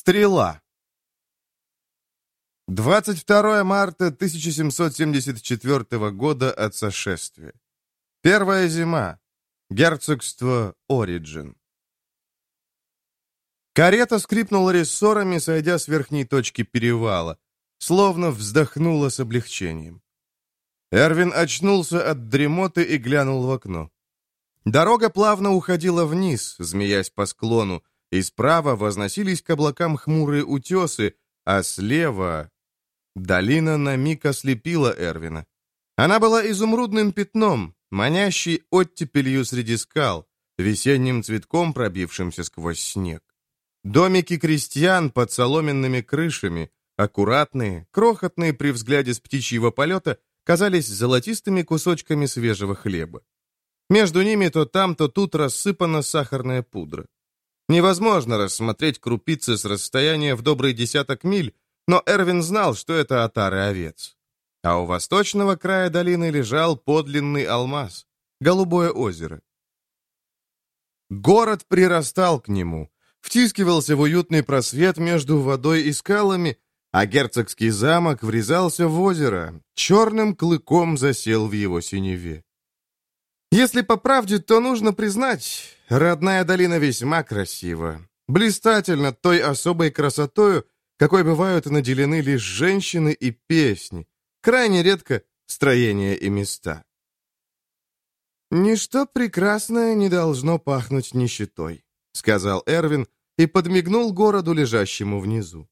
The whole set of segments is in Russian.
Стрела. 22 марта 1774 года от сошествия. Первая зима. Герцогство Ориджин. Карета скрипнула рессорами, сойдя с верхней точки перевала, словно вздохнула с облегчением. Эрвин очнулся от дремоты и глянул в окно. Дорога плавно уходила вниз, змеясь по склону, и справа возносились к облакам хмурые утесы, а слева... Долина на миг ослепила Эрвина. Она была изумрудным пятном, манящей оттепелью среди скал, весенним цветком, пробившимся сквозь снег. Домики крестьян под соломенными крышами, аккуратные, крохотные при взгляде с птичьего полета, казались золотистыми кусочками свежего хлеба. Между ними то там, то тут рассыпана сахарная пудра. Невозможно рассмотреть крупицы с расстояния в добрый десяток миль, но Эрвин знал, что это отары овец. А у восточного края долины лежал подлинный алмаз — голубое озеро. Город прирастал к нему, втискивался в уютный просвет между водой и скалами, а герцогский замок врезался в озеро, черным клыком засел в его синеве. Если по правде, то нужно признать, родная долина весьма красива. Блистательно той особой красотою, какой бывают наделены лишь женщины и песни, крайне редко строения и места. «Ничто прекрасное не должно пахнуть нищетой», — сказал Эрвин и подмигнул городу, лежащему внизу.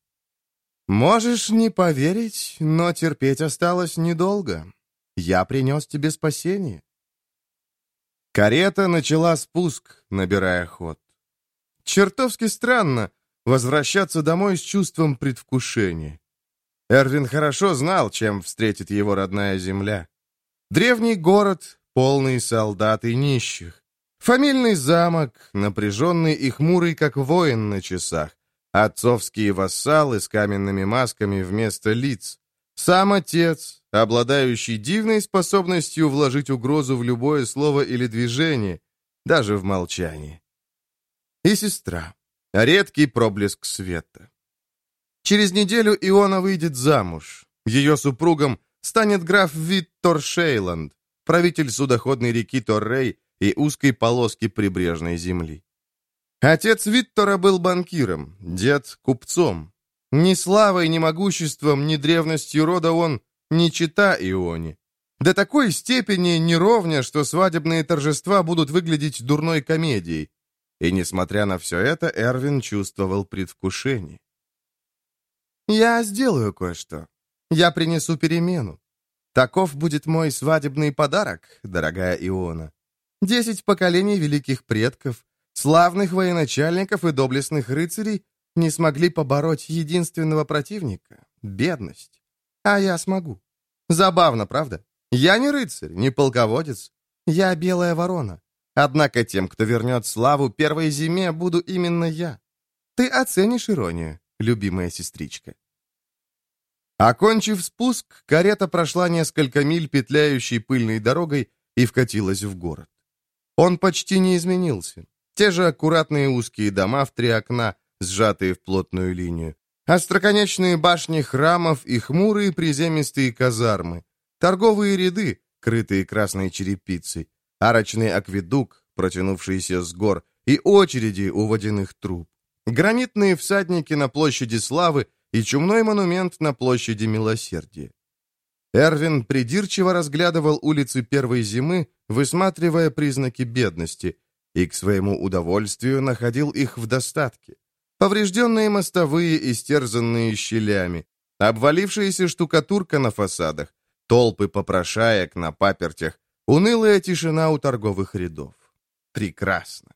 «Можешь не поверить, но терпеть осталось недолго. Я принес тебе спасение. Карета начала спуск, набирая ход. Чертовски странно возвращаться домой с чувством предвкушения. Эрвин хорошо знал, чем встретит его родная земля. Древний город, полный солдат и нищих. Фамильный замок, напряженный и хмурый, как воин на часах. Отцовские вассалы с каменными масками вместо лиц. Сам отец, обладающий дивной способностью вложить угрозу в любое слово или движение, даже в молчании. И сестра. Редкий проблеск света. Через неделю Иона выйдет замуж. Ее супругом станет граф Виттор Шейланд, правитель судоходной реки Торрей и узкой полоски прибрежной земли. Отец Виттора был банкиром, дед — купцом, ни славой, ни могуществом, ни древностью рода он не чита Ионе. До такой степени неровня, что свадебные торжества будут выглядеть дурной комедией. И, несмотря на все это, Эрвин чувствовал предвкушение. «Я сделаю кое-что. Я принесу перемену. Таков будет мой свадебный подарок, дорогая Иона. Десять поколений великих предков, славных военачальников и доблестных рыцарей не смогли побороть единственного противника — бедность. А я смогу. Забавно, правда? Я не рыцарь, не полководец. Я белая ворона. Однако тем, кто вернет славу первой зиме, буду именно я. Ты оценишь иронию, любимая сестричка. Окончив спуск, карета прошла несколько миль петляющей пыльной дорогой и вкатилась в город. Он почти не изменился. Те же аккуратные узкие дома в три окна, сжатые в плотную линию, остроконечные башни храмов и хмурые приземистые казармы, торговые ряды, крытые красной черепицей, арочный акведук, протянувшийся с гор, и очереди у водяных труб, гранитные всадники на площади Славы и чумной монумент на площади Милосердия. Эрвин придирчиво разглядывал улицы первой зимы, высматривая признаки бедности, и к своему удовольствию находил их в достатке. Поврежденные мостовые, истерзанные щелями, обвалившаяся штукатурка на фасадах, толпы попрошаек на папертях, унылая тишина у торговых рядов. Прекрасно.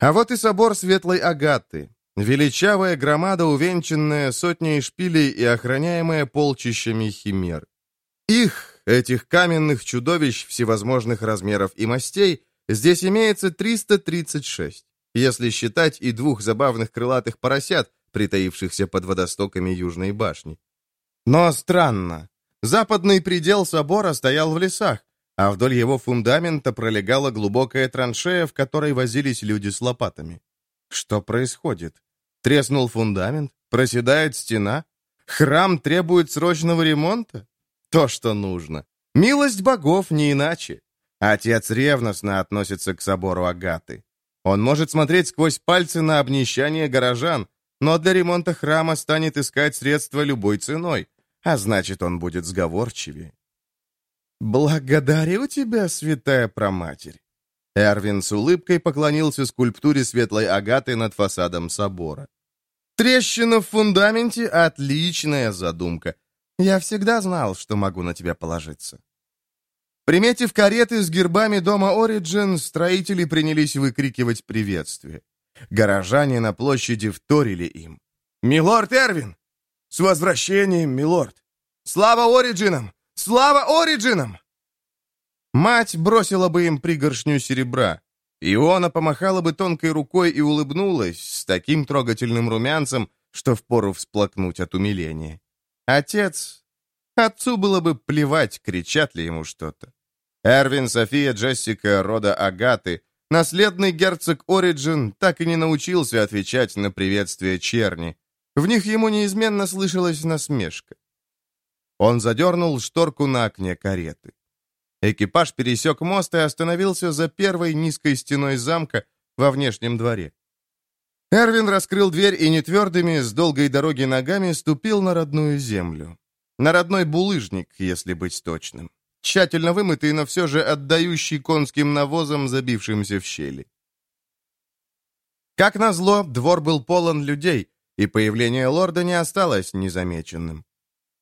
А вот и собор Светлой Агаты, величавая громада, увенчанная сотней шпилей и охраняемая полчищами химер. Их, этих каменных чудовищ всевозможных размеров и мастей, здесь имеется 336 если считать и двух забавных крылатых поросят, притаившихся под водостоками Южной башни. Но странно. Западный предел собора стоял в лесах, а вдоль его фундамента пролегала глубокая траншея, в которой возились люди с лопатами. Что происходит? Треснул фундамент, проседает стена. Храм требует срочного ремонта. То, что нужно. Милость богов не иначе. Отец ревностно относится к собору Агаты. Он может смотреть сквозь пальцы на обнищание горожан, но для ремонта храма станет искать средства любой ценой, а значит, он будет сговорчивее. «Благодарю тебя, святая проматерь!» Эрвин с улыбкой поклонился скульптуре светлой агаты над фасадом собора. «Трещина в фундаменте — отличная задумка. Я всегда знал, что могу на тебя положиться». Приметив кареты с гербами дома Ориджин, строители принялись выкрикивать приветствие. Горожане на площади вторили им. «Милорд Эрвин! С возвращением, милорд! Слава Ориджинам! Слава Ориджинам!» Мать бросила бы им пригоршню серебра. Иона помахала бы тонкой рукой и улыбнулась с таким трогательным румянцем, что впору всплакнуть от умиления. Отец... Отцу было бы плевать, кричат ли ему что-то. Эрвин, София, Джессика, рода Агаты, наследный герцог Ориджин так и не научился отвечать на приветствие черни. В них ему неизменно слышалась насмешка. Он задернул шторку на окне кареты. Экипаж пересек мост и остановился за первой низкой стеной замка во внешнем дворе. Эрвин раскрыл дверь и нетвердыми, с долгой дороги ногами ступил на родную землю. На родной булыжник, если быть точным. Тщательно вымытый, но все же отдающий конским навозом, забившимся в щели. Как назло, двор был полон людей, и появление лорда не осталось незамеченным.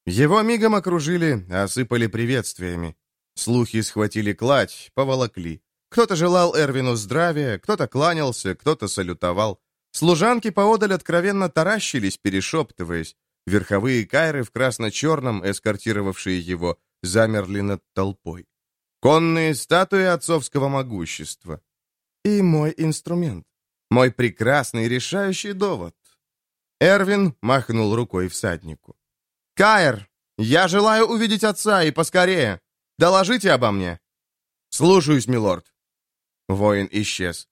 Его мигом окружили, осыпали приветствиями. Слухи схватили кладь, поволокли. Кто-то желал Эрвину здравия, кто-то кланялся, кто-то салютовал. Служанки поодаль откровенно таращились, перешептываясь. Верховые кайры в красно-черном, эскортировавшие его, замерли над толпой. Конные статуи отцовского могущества. И мой инструмент. Мой прекрасный решающий довод. Эрвин махнул рукой всаднику. «Кайр, я желаю увидеть отца и поскорее. Доложите обо мне!» «Слушаюсь, милорд!» Воин исчез.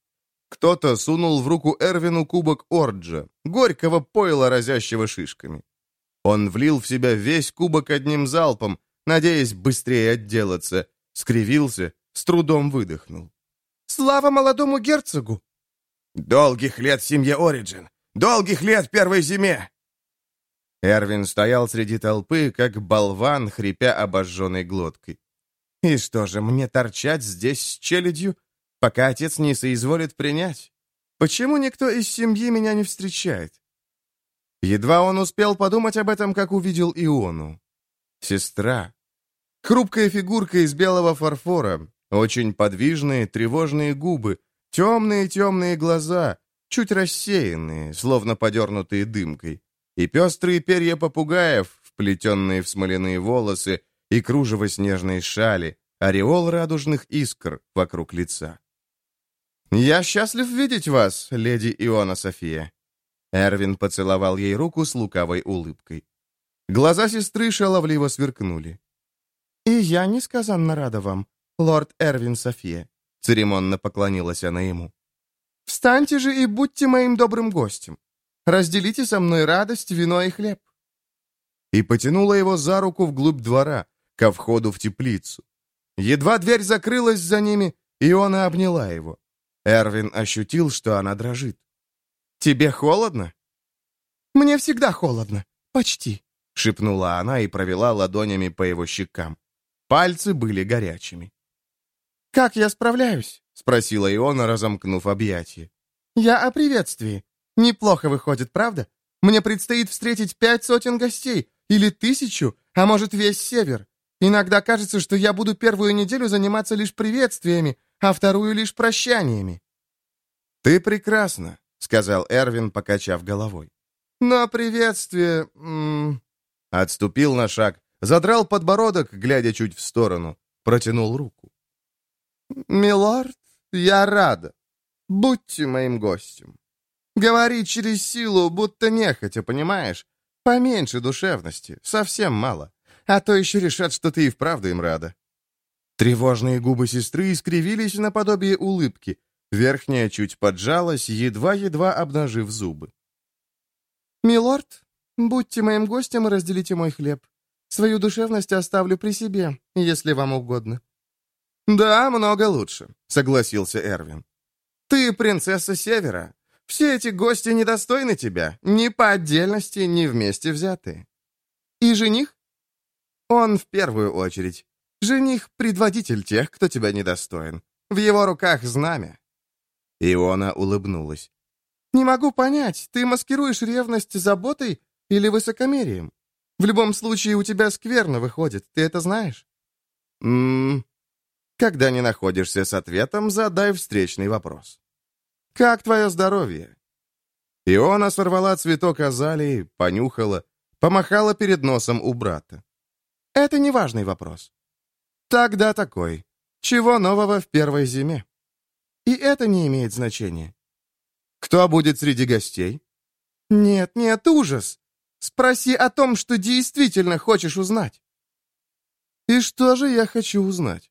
Кто-то сунул в руку Эрвину кубок Орджа, горького пойла, разящего шишками. Он влил в себя весь кубок одним залпом, надеясь быстрее отделаться, скривился, с трудом выдохнул. «Слава молодому герцогу!» «Долгих лет семье Ориджин! Долгих лет первой зиме!» Эрвин стоял среди толпы, как болван, хрипя обожженной глоткой. И что же, мне торчать здесь с челядью, пока отец не соизволит принять? Почему никто из семьи меня не встречает? Едва он успел подумать об этом, как увидел Иону. Сестра. Хрупкая фигурка из белого фарфора, очень подвижные, тревожные губы, темные-темные глаза, чуть рассеянные, словно подернутые дымкой, и пестрые перья попугаев, вплетенные в смоляные волосы, и кружево снежной шали, ореол радужных искр вокруг лица. «Я счастлив видеть вас, леди Иона София». Эрвин поцеловал ей руку с лукавой улыбкой. Глаза сестры шаловливо сверкнули. «И я несказанно рада вам, лорд Эрвин София», — церемонно поклонилась она ему. «Встаньте же и будьте моим добрым гостем. Разделите со мной радость, вино и хлеб». И потянула его за руку вглубь двора, ко входу в теплицу. Едва дверь закрылась за ними, и она обняла его. Эрвин ощутил, что она дрожит. «Тебе холодно?» «Мне всегда холодно. Почти», — шепнула она и провела ладонями по его щекам. Пальцы были горячими. «Как я справляюсь?» — спросила Иона, разомкнув объятия. «Я о приветствии. Неплохо выходит, правда? Мне предстоит встретить пять сотен гостей, или тысячу, а может, весь север. Иногда кажется, что я буду первую неделю заниматься лишь приветствиями, а вторую лишь прощаниями». «Ты прекрасна», — сказал Эрвин, покачав головой. «Но приветствие...» -м... Отступил на шаг, задрал подбородок, глядя чуть в сторону, протянул руку. «Милорд, я рада. Будьте моим гостем. Говори через силу, будто нехотя, понимаешь? Поменьше душевности, совсем мало. А то еще решат, что ты и вправду им рада». Тревожные губы сестры искривились наподобие улыбки. Верхняя чуть поджалась, едва-едва обнажив зубы. «Милорд, будьте моим гостем и разделите мой хлеб. Свою душевность оставлю при себе, если вам угодно». «Да, много лучше», — согласился Эрвин. «Ты принцесса Севера. Все эти гости недостойны тебя, ни по отдельности, ни вместе взятые». «И жених?» «Он в первую очередь. Жених — предводитель тех, кто тебя недостоин. В его руках знамя». Иона улыбнулась. «Не могу понять, ты маскируешь ревность заботой или высокомерием? В любом случае, у тебя скверно выходит, ты это знаешь?» «Ммм...» Когда не находишься с ответом, задай встречный вопрос. «Как твое здоровье?» Иона сорвала цветок азалии, понюхала, помахала перед носом у брата. «Это не важный вопрос». «Тогда такой. Чего нового в первой зиме?» «И это не имеет значения. Кто будет среди гостей? Нет, нет, ужас. Спроси о том, что действительно хочешь узнать. И что же я хочу узнать?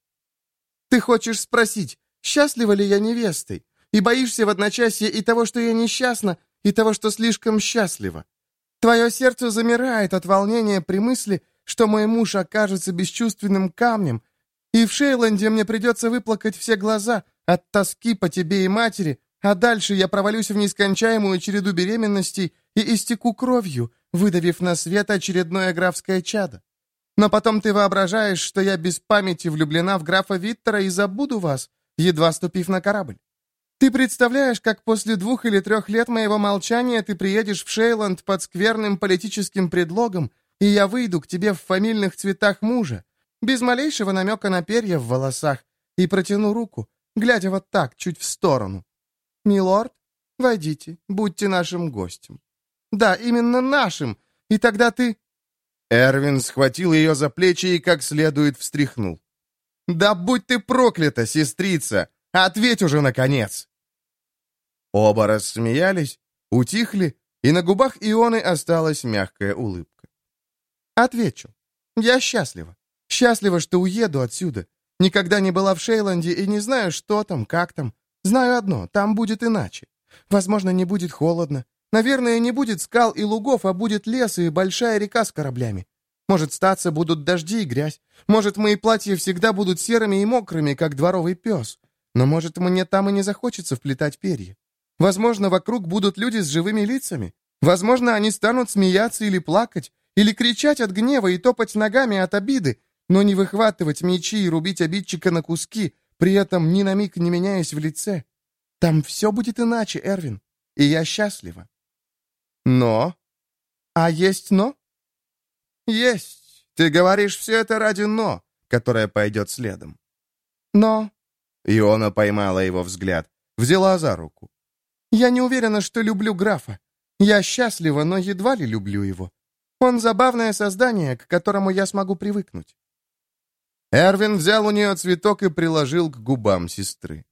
Ты хочешь спросить, счастлива ли я невестой, и боишься в одночасье и того, что я несчастна, и того, что слишком счастлива. Твое сердце замирает от волнения при мысли, что мой муж окажется бесчувственным камнем, и в Шейланде мне придется выплакать все глаза от тоски по тебе и матери, а дальше я провалюсь в нескончаемую череду беременностей и истеку кровью, выдавив на свет очередное графское чадо. Но потом ты воображаешь, что я без памяти влюблена в графа Виттера и забуду вас, едва ступив на корабль. Ты представляешь, как после двух или трех лет моего молчания ты приедешь в Шейланд под скверным политическим предлогом, и я выйду к тебе в фамильных цветах мужа, без малейшего намека на перья в волосах, и протяну руку, глядя вот так, чуть в сторону. «Милорд, войдите, будьте нашим гостем». «Да, именно нашим, и тогда ты...» Эрвин схватил ее за плечи и как следует встряхнул. «Да будь ты проклята, сестрица! Ответь уже, наконец!» Оба рассмеялись, утихли, и на губах Ионы осталась мягкая улыбка. «Отвечу. Я счастлива. Счастлива, что уеду отсюда. Никогда не была в Шейланде и не знаю, что там, как там. Знаю одно, там будет иначе. Возможно, не будет холодно. Наверное, не будет скал и лугов, а будет лес и большая река с кораблями. Может, статься будут дожди и грязь. Может, мои платья всегда будут серыми и мокрыми, как дворовый пес. Но, может, мне там и не захочется вплетать перья. Возможно, вокруг будут люди с живыми лицами. Возможно, они станут смеяться или плакать, или кричать от гнева и топать ногами от обиды, но не выхватывать мечи и рубить обидчика на куски, при этом ни на миг не меняясь в лице. Там все будет иначе, Эрвин, и я счастлива. Но? А есть но? Есть. Ты говоришь все это ради «но», которое пойдет следом. Но? Иона поймала его взгляд, взяла за руку. Я не уверена, что люблю графа. Я счастлива, но едва ли люблю его. Он забавное создание, к которому я смогу привыкнуть. Эрвин взял у нее цветок и приложил к губам сестры.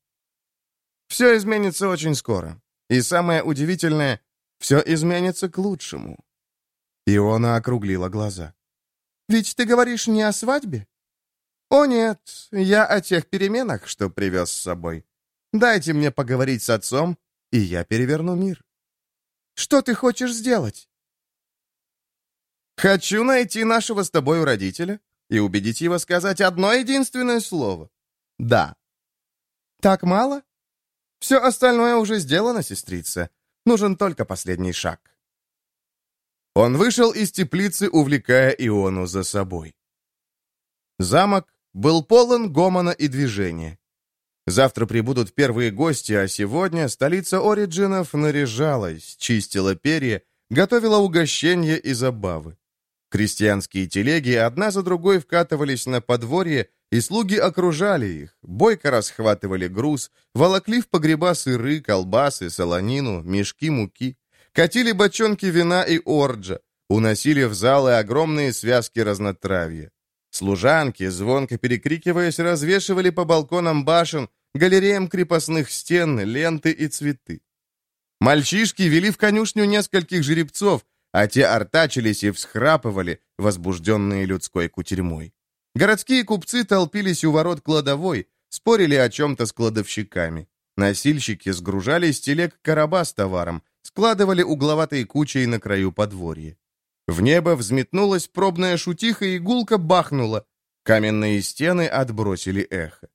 «Все изменится очень скоро. И самое удивительное, все изменится к лучшему». Иона округлила глаза. «Ведь ты говоришь не о свадьбе?» «О нет, я о тех переменах, что привез с собой. Дайте мне поговорить с отцом, и я переверну мир». «Что ты хочешь сделать?» «Хочу найти нашего с тобой родителя и убедить его сказать одно единственное слово. «Да». «Так мало?» «Все остальное уже сделано, сестрица. Нужен только последний шаг». Он вышел из теплицы, увлекая Иону за собой. Замок был полон гомона и движения. Завтра прибудут первые гости, а сегодня столица Ориджинов наряжалась, чистила перья, готовила угощения и забавы. Крестьянские телеги одна за другой вкатывались на подворье, и слуги окружали их, бойко расхватывали груз, волокли в погреба сыры, колбасы, солонину, мешки муки, катили бочонки вина и орджа, уносили в залы огромные связки разнотравья. Служанки, звонко перекрикиваясь, развешивали по балконам башен, галереям крепостных стен, ленты и цветы. Мальчишки вели в конюшню нескольких жеребцов, а те артачились и всхрапывали, возбужденные людской кутерьмой. Городские купцы толпились у ворот кладовой, спорили о чем-то с кладовщиками. Носильщики сгружали с телег короба с товаром, складывали угловатой кучей на краю подворья. В небо взметнулась пробная шутиха, и гулка бахнула. Каменные стены отбросили эхо.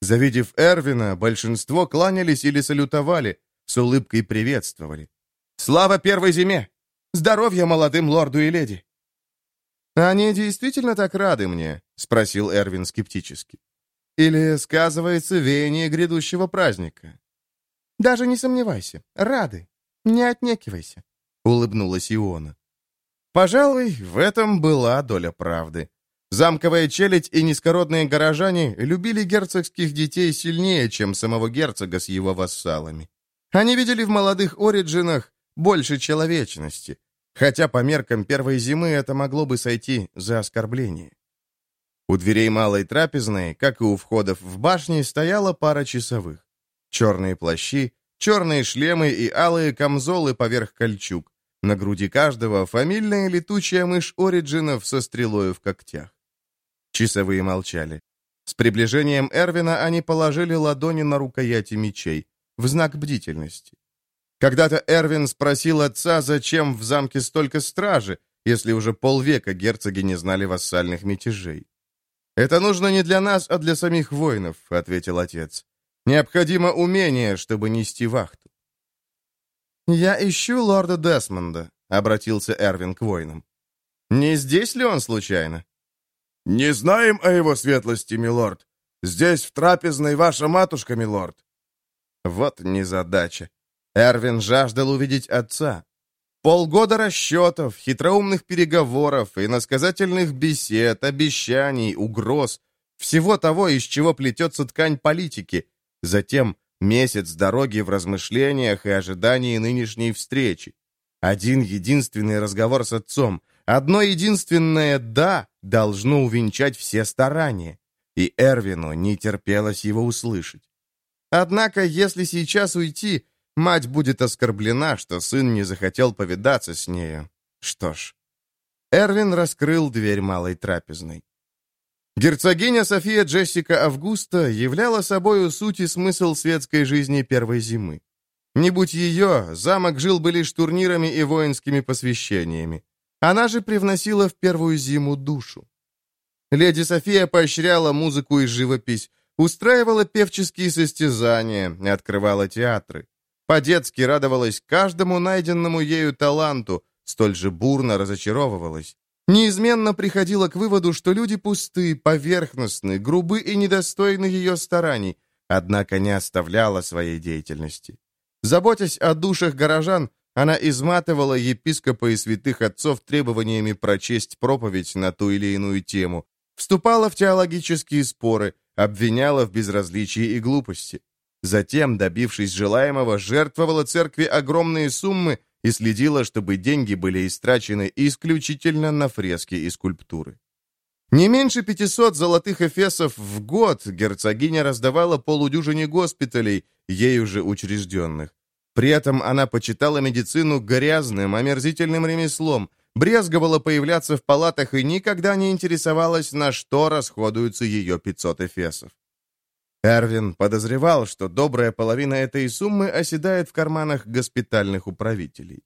Завидев Эрвина, большинство кланялись или салютовали, с улыбкой приветствовали. «Слава первой зиме! Здоровья молодым лорду и леди!» «Они действительно так рады мне?» — спросил Эрвин скептически. «Или сказывается веяние грядущего праздника?» «Даже не сомневайся. Рады. Не отнекивайся», — улыбнулась Иона. Пожалуй, в этом была доля правды. Замковая челядь и низкородные горожане любили герцогских детей сильнее, чем самого герцога с его вассалами. Они видели в молодых Ориджинах больше человечности, хотя по меркам первой зимы это могло бы сойти за оскорбление. У дверей малой трапезной, как и у входов в башни, стояла пара часовых. Черные плащи, черные шлемы и алые камзолы поверх кольчуг. На груди каждого фамильная летучая мышь Ориджинов со стрелою в когтях. Часовые молчали. С приближением Эрвина они положили ладони на рукояти мечей, в знак бдительности. Когда-то Эрвин спросил отца, зачем в замке столько стражи, если уже полвека герцоги не знали вассальных мятежей. «Это нужно не для нас, а для самих воинов», — ответил отец. «Необходимо умение, чтобы нести вахту». «Я ищу лорда Десмонда», — обратился Эрвин к воинам. «Не здесь ли он случайно?» «Не знаем о его светлости, милорд. Здесь в трапезной ваша матушка, милорд». Вот незадача. Эрвин жаждал увидеть отца. Полгода расчетов, хитроумных переговоров и насказательных бесед, обещаний, угроз, всего того, из чего плетется ткань политики. Затем Месяц дороги в размышлениях и ожидании нынешней встречи. Один единственный разговор с отцом, одно единственное «да» должно увенчать все старания. И Эрвину не терпелось его услышать. Однако, если сейчас уйти, мать будет оскорблена, что сын не захотел повидаться с нею. Что ж, Эрвин раскрыл дверь малой трапезной. Герцогиня София Джессика Августа являла собою суть и смысл светской жизни первой зимы. Не будь ее, замок жил бы лишь турнирами и воинскими посвящениями. Она же привносила в первую зиму душу. Леди София поощряла музыку и живопись, устраивала певческие состязания открывала театры. По-детски радовалась каждому найденному ею таланту, столь же бурно разочаровывалась неизменно приходила к выводу, что люди пусты, поверхностны, грубы и недостойны ее стараний, однако не оставляла своей деятельности. Заботясь о душах горожан, она изматывала епископа и святых отцов требованиями прочесть проповедь на ту или иную тему, вступала в теологические споры, обвиняла в безразличии и глупости. Затем, добившись желаемого, жертвовала церкви огромные суммы и следила, чтобы деньги были истрачены исключительно на фрески и скульптуры. Не меньше 500 золотых эфесов в год герцогиня раздавала полудюжине госпиталей, ею же учрежденных. При этом она почитала медицину грязным, омерзительным ремеслом, брезговала появляться в палатах и никогда не интересовалась, на что расходуются ее 500 эфесов. Эрвин подозревал, что добрая половина этой суммы оседает в карманах госпитальных управителей.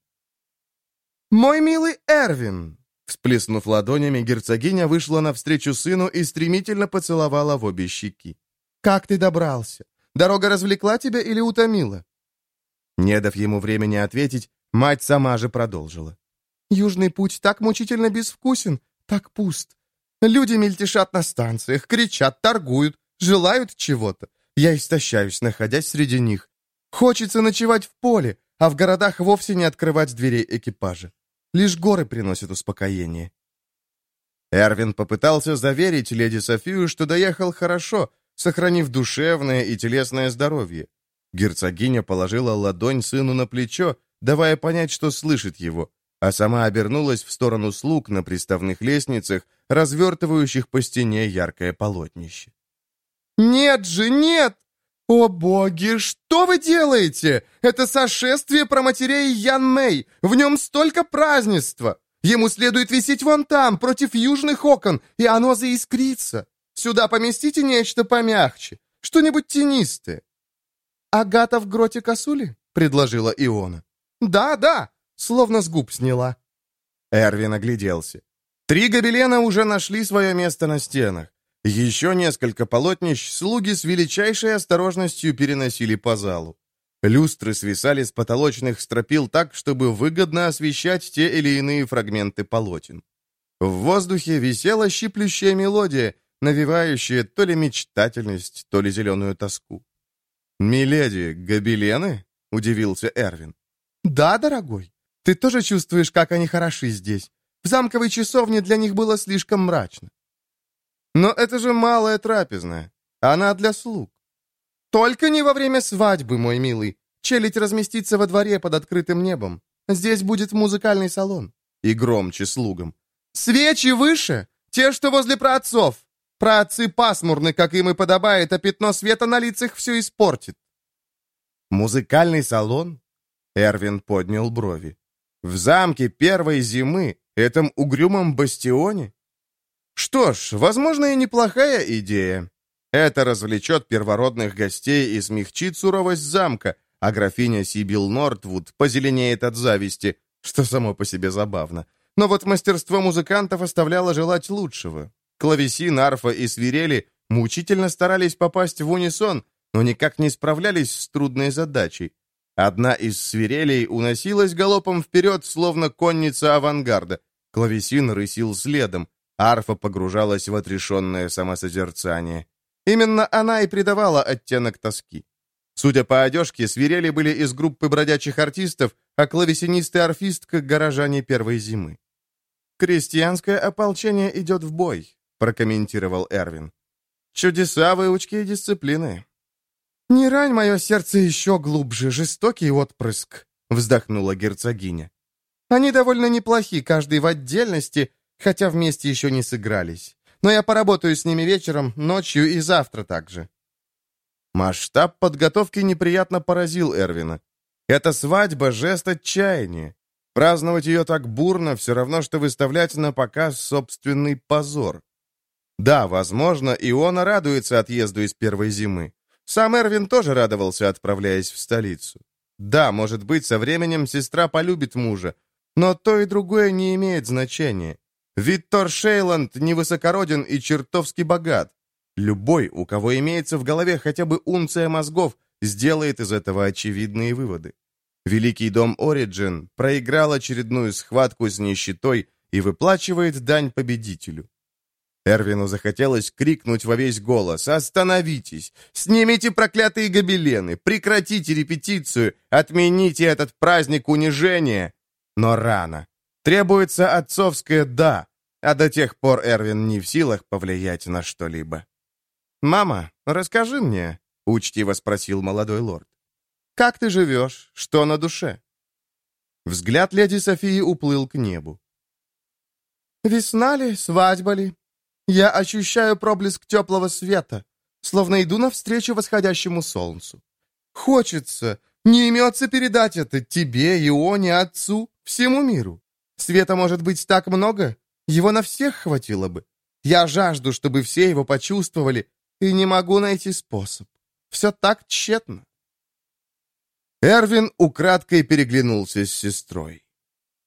«Мой милый Эрвин!» Всплеснув ладонями, герцогиня вышла навстречу сыну и стремительно поцеловала в обе щеки. «Как ты добрался? Дорога развлекла тебя или утомила?» Не дав ему времени ответить, мать сама же продолжила. «Южный путь так мучительно безвкусен, так пуст. Люди мельтешат на станциях, кричат, торгуют, желают чего-то. Я истощаюсь, находясь среди них. Хочется ночевать в поле, а в городах вовсе не открывать дверей экипажа. Лишь горы приносят успокоение. Эрвин попытался заверить леди Софию, что доехал хорошо, сохранив душевное и телесное здоровье. Герцогиня положила ладонь сыну на плечо, давая понять, что слышит его, а сама обернулась в сторону слуг на приставных лестницах, развертывающих по стене яркое полотнище. «Нет же, нет! О боги, что вы делаете? Это сошествие про матерей Ян Мэй. В нем столько празднества. Ему следует висеть вон там, против южных окон, и оно заискрится. Сюда поместите нечто помягче, что-нибудь тенистое». «Агата в гроте косули?» — предложила Иона. Да, да, словно с губ сняла». Эрвин огляделся. Три гобелена уже нашли свое место на стенах. Еще несколько полотнищ слуги с величайшей осторожностью переносили по залу. Люстры свисали с потолочных стропил так, чтобы выгодно освещать те или иные фрагменты полотен. В воздухе висела щиплющая мелодия, навевающая то ли мечтательность, то ли зеленую тоску. «Миледи, гобелены?» — удивился Эрвин. «Да, дорогой. Ты тоже чувствуешь, как они хороши здесь. В замковой часовне для них было слишком мрачно». «Но это же малая трапезная. Она для слуг». «Только не во время свадьбы, мой милый. Челядь разместится во дворе под открытым небом. Здесь будет музыкальный салон». И громче слугам. «Свечи выше! Те, что возле праотцов! Праотцы пасмурны, как им и подобает, а пятно света на лицах все испортит». «Музыкальный салон?» Эрвин поднял брови. «В замке первой зимы, этом угрюмом бастионе?» «Что ж, возможно, и неплохая идея. Это развлечет первородных гостей и смягчит суровость замка, а графиня Сибил Нортвуд позеленеет от зависти, что само по себе забавно. Но вот мастерство музыкантов оставляло желать лучшего. Клавесин, арфа и свирели мучительно старались попасть в унисон, но никак не справлялись с трудной задачей. Одна из свирелей уносилась галопом вперед, словно конница авангарда. Клавесин рысил следом, арфа погружалась в отрешенное самосозерцание. Именно она и придавала оттенок тоски. Судя по одежке, свирели были из группы бродячих артистов, а клавесинисты-арфистка — горожане первой зимы. «Крестьянское ополчение идет в бой», — прокомментировал Эрвин. «Чудеса выучки и дисциплины». «Не рань мое сердце еще глубже, жестокий отпрыск», — вздохнула герцогиня. «Они довольно неплохи, каждый в отдельности, хотя вместе еще не сыгрались. Но я поработаю с ними вечером, ночью и завтра также». Масштаб подготовки неприятно поразил Эрвина. Эта свадьба — жест отчаяния. Праздновать ее так бурно все равно, что выставлять на показ собственный позор. Да, возможно, Иона радуется отъезду из первой зимы. Сам Эрвин тоже радовался, отправляясь в столицу. Да, может быть, со временем сестра полюбит мужа, но то и другое не имеет значения. Виттор Шейланд невысокороден и чертовски богат. Любой, у кого имеется в голове хотя бы унция мозгов, сделает из этого очевидные выводы. Великий дом Ориджин проиграл очередную схватку с нищетой и выплачивает дань победителю. Эрвину захотелось крикнуть во весь голос «Остановитесь! Снимите проклятые гобелены! Прекратите репетицию! Отмените этот праздник унижения!» Но рано. Требуется отцовское «да», а до тех пор Эрвин не в силах повлиять на что-либо. «Мама, расскажи мне», — учтиво спросил молодой лорд. «Как ты живешь? Что на душе?» Взгляд леди Софии уплыл к небу. «Весна ли, свадьба ли? Я ощущаю проблеск теплого света, словно иду навстречу восходящему солнцу. Хочется, не имется передать это тебе, Ионе, отцу, всему миру. Света может быть так много, его на всех хватило бы. Я жажду, чтобы все его почувствовали, и не могу найти способ. Все так тщетно. Эрвин украдкой переглянулся с сестрой.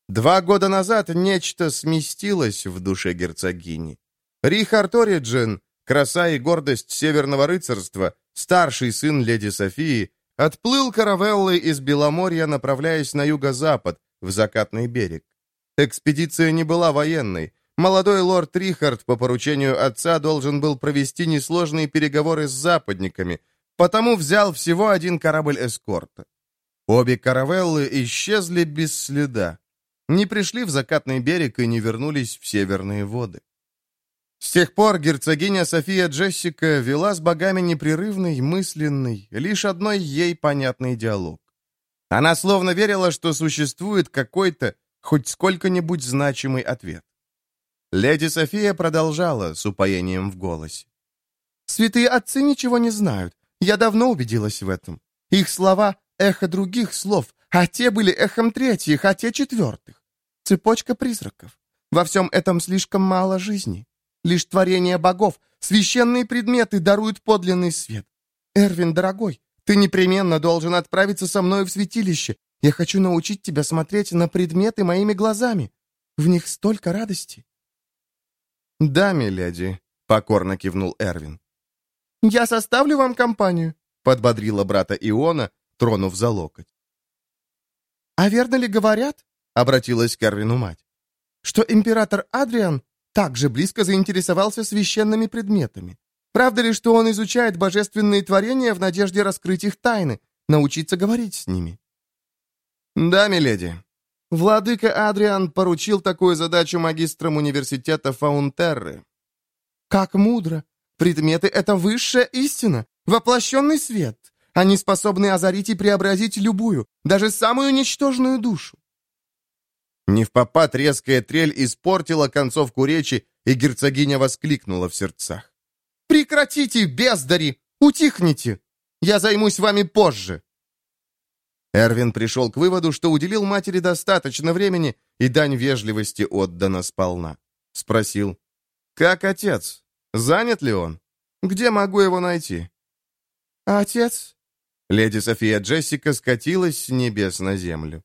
Два года назад нечто сместилось в душе герцогини. Рихард Ориджин, краса и гордость северного рыцарства, старший сын леди Софии, отплыл каравеллой из Беломорья, направляясь на юго-запад, в закатный берег. Экспедиция не была военной, Молодой лорд Рихард по поручению отца должен был провести несложные переговоры с западниками, потому взял всего один корабль эскорта. Обе каравеллы исчезли без следа. Не пришли в закатный берег и не вернулись в северные воды. С тех пор герцогиня София Джессика вела с богами непрерывный, мысленный, лишь одной ей понятный диалог. Она словно верила, что существует какой-то, хоть сколько-нибудь значимый ответ. Леди София продолжала с упоением в голосе. «Святые отцы ничего не знают. Я давно убедилась в этом. Их слова — эхо других слов, а те были эхом третьих, а те четвертых. Цепочка призраков. Во всем этом слишком мало жизни. Лишь творение богов, священные предметы даруют подлинный свет. Эрвин, дорогой, ты непременно должен отправиться со мной в святилище. Я хочу научить тебя смотреть на предметы моими глазами. В них столько радости». «Да, миледи», — покорно кивнул Эрвин. «Я составлю вам компанию», — подбодрила брата Иона, тронув за локоть. «А верно ли говорят, — обратилась к Эрвину мать, — что император Адриан также близко заинтересовался священными предметами? Правда ли, что он изучает божественные творения в надежде раскрыть их тайны, научиться говорить с ними?» «Да, миледи. Владыка Адриан поручил такую задачу магистрам университета Фаунтерры». «Как мудро! Предметы — это высшая истина, воплощенный свет. Они способны озарить и преобразить любую, даже самую ничтожную душу. Не в попад резкая трель испортила концовку речи, и герцогиня воскликнула в сердцах. «Прекратите, бездари! Утихните! Я займусь вами позже!» Эрвин пришел к выводу, что уделил матери достаточно времени, и дань вежливости отдана сполна. Спросил, «Как отец? Занят ли он? Где могу его найти?» «Отец?» Леди София Джессика скатилась с небес на землю.